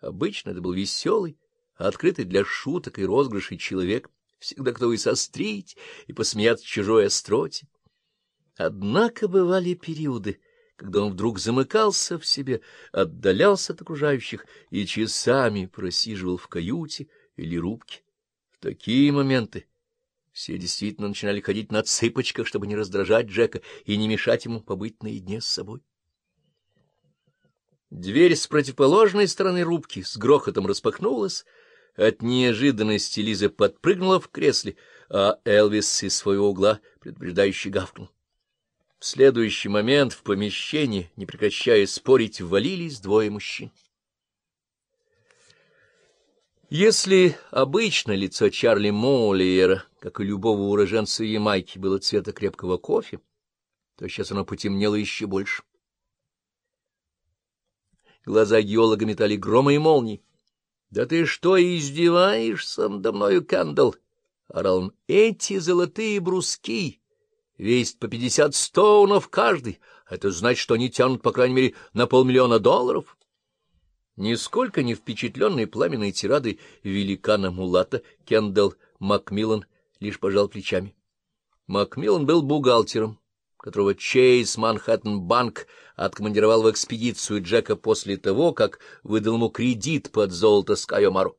Обычно это был веселый, открытый для шуток и розыгрышей человек, всегда готовый сострить и посмеяться чужой остроте. Однако бывали периоды, когда он вдруг замыкался в себе, отдалялся от окружающих и часами просиживал в каюте или рубке. В такие моменты все действительно начинали ходить на цыпочках, чтобы не раздражать Джека и не мешать ему побыть наедине с собой. Дверь с противоположной стороны рубки с грохотом распахнулась. От неожиданности Лиза подпрыгнула в кресле, а Элвис из своего угла предупреждающе гавкнул. В следующий момент в помещении, не прекращая спорить, ввалились двое мужчин. Если обычно лицо Чарли Моллиера, как и любого уроженца Ямайки, было цвета крепкого кофе, то сейчас оно потемнело еще больше. Глаза геолога метали грома и молнии. — Да ты что, издеваешься надо мною, Кэндалл? — орал он. — Эти золотые бруски весят по пятьдесят стоунов каждый. Это значит, что они тянут, по крайней мере, на полмиллиона долларов. Нисколько не впечатленный пламенной тирадой великана Мулата, Кендалл Макмиллан лишь пожал плечами. Макмиллан был бухгалтером, которого Чейз Манхэттен Банк откомандировал в экспедицию Джека после того, как выдал ему кредит под золото Скайомару.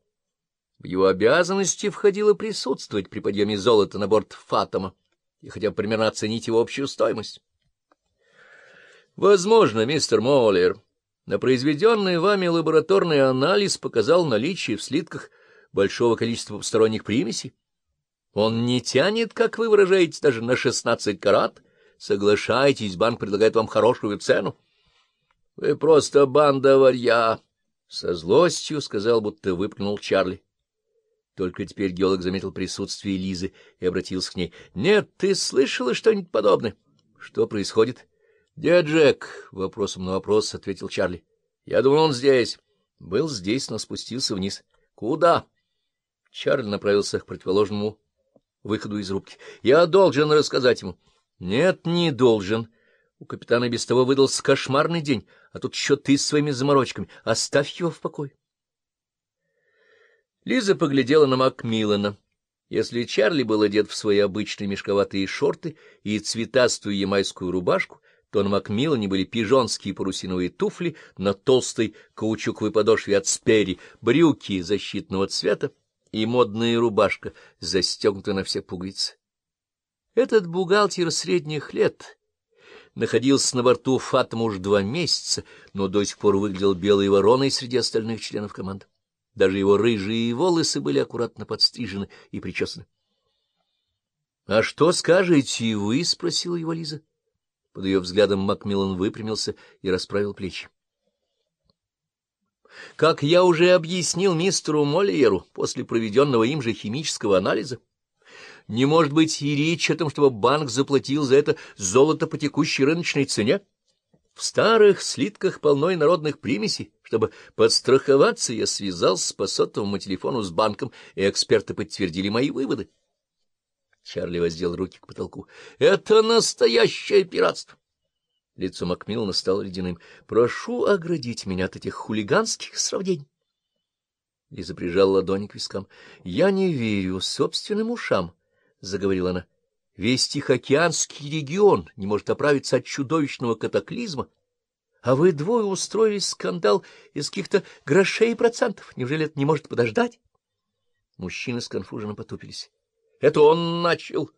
В его обязанности входило присутствовать при подъеме золота на борт Фатома и хотя бы примерно оценить его общую стоимость. Возможно, мистер Моллер на произведенный вами лабораторный анализ показал наличие в слитках большого количества посторонних примесей. Он не тянет, как вы выражаете, даже на шестнадцать карат. Соглашайтесь, банк предлагает вам хорошую цену. — Вы просто банда варья! — со злостью сказал, будто выплюнул Чарли. Только теперь геолог заметил присутствие Лизы и обратился к ней. — Нет, ты слышала что-нибудь подобное? — Что происходит? — где Джек? — вопросом на вопрос ответил Чарли. — Я думал, он здесь. — Был здесь, но спустился вниз. — Куда? Чарли направился к противоположному выходу из рубки. — Я должен рассказать ему. — Нет, не должен. У капитана без того выдался кошмарный день, а тут еще ты с своими заморочками. Оставь его в покое. Лиза поглядела на Макмиллана. Если Чарли был одет в свои обычные мешковатые шорты и цветастую ямайскую рубашку, то на Макмиллане были пижонские парусиновые туфли на толстой каучуковой подошве от спери, брюки защитного цвета и модная рубашка, застегнутая на все пуговицы. Этот бухгалтер средних лет находился на борту Фатома уж два месяца, но до сих пор выглядел белой вороной среди остальных членов команды. Даже его рыжие волосы были аккуратно подстрижены и причесаны. — А что скажете вы? — спросила его Лиза. Под ее взглядом Макмиллан выпрямился и расправил плечи. Как я уже объяснил мистеру Мольеру после проведенного им же химического анализа, не может быть и речи о том, чтобы банк заплатил за это золото по текущей рыночной цене. В старых слитках полно народных примесей. Чтобы подстраховаться, я связался по сотовому телефону с банком, и эксперты подтвердили мои выводы. Чарли воздел руки к потолку. — Это настоящее пиратство! Лицо Макмиллана стало ледяным. — Прошу оградить меня от этих хулиганских сравнений. Лиза прижала ладони к вискам. — Я не верю собственным ушам, — заговорила она. — Весь Тихоокеанский регион не может оправиться от чудовищного катаклизма. А вы двое устроили скандал из каких-то грошей и процентов. Неужели это не может подождать? Мужчины сконфуженно потупились. — Это он начал!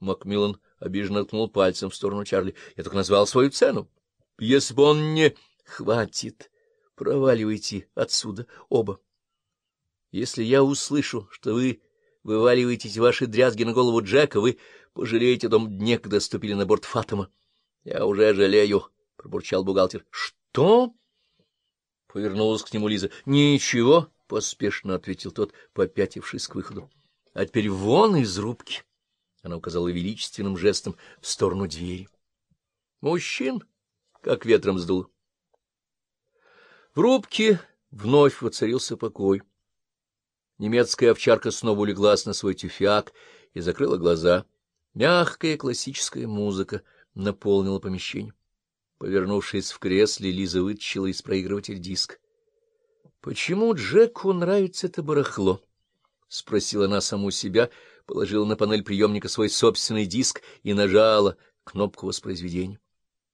Макмиллан обиженно ткнул пальцем в сторону Чарли. — Я только назвал свою цену. Если бы он не... — Хватит! Проваливайте отсюда оба. Если я услышу, что вы вываливаете эти ваши дрязги на голову Джека, вы пожалеете о том дне, когда ступили на борт Фатома. — Я уже жалею, — пробурчал бухгалтер. — Что? — повернулась к нему Лиза. — Ничего, — поспешно ответил тот, попятившись к выходу. — А теперь вон из рубки. Она указала величественным жестом в сторону двери. Мужчин как ветром сдул. В рубке вновь воцарился покой. Немецкая овчарка снова улеглась на свой тюфяк и закрыла глаза. Мягкая классическая музыка наполнила помещение. Повернувшись в кресле, Лиза вытащила из проигрывателя диск. Почему Джеку нравится это барахло? — спросила она саму себя, положила на панель приемника свой собственный диск и нажала кнопку воспроизведения.